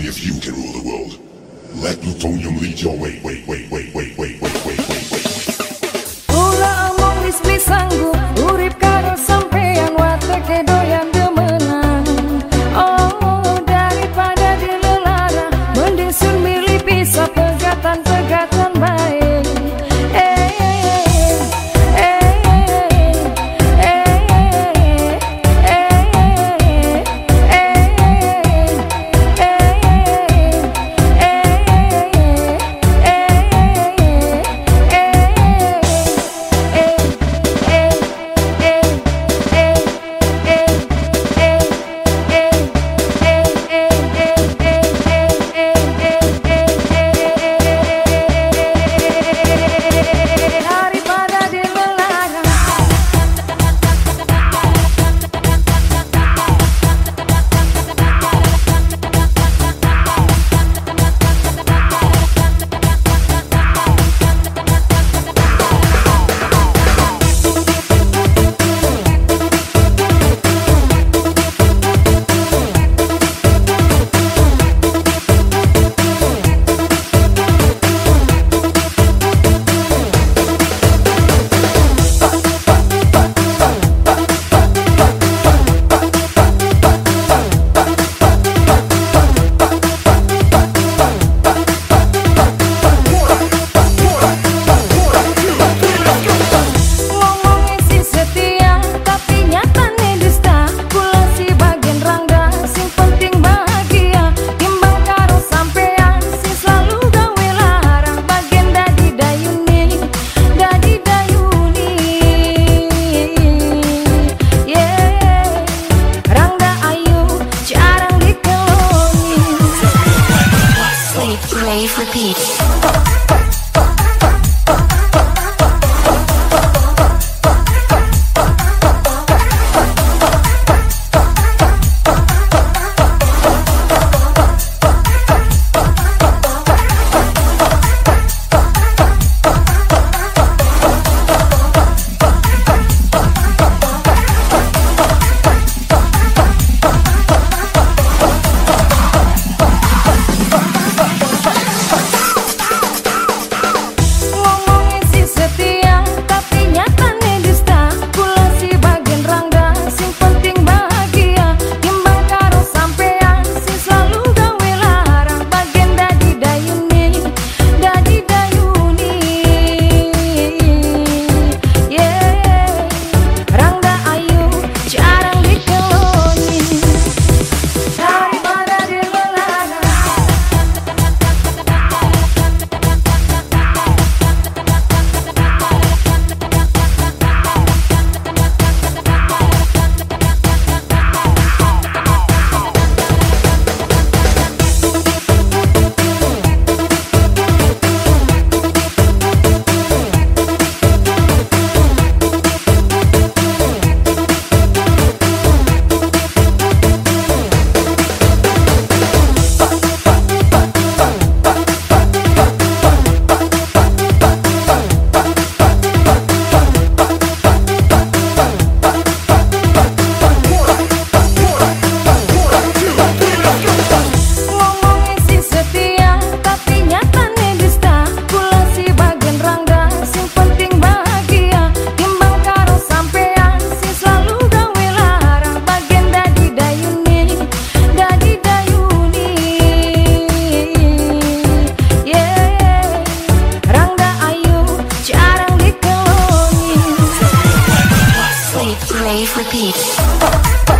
Only if you can rule the world. Let plutonium lead your way, Wait, wait, wait, wait, wait, wait, wait, wait, way. Pula among this pisang repeat, rave, repeat.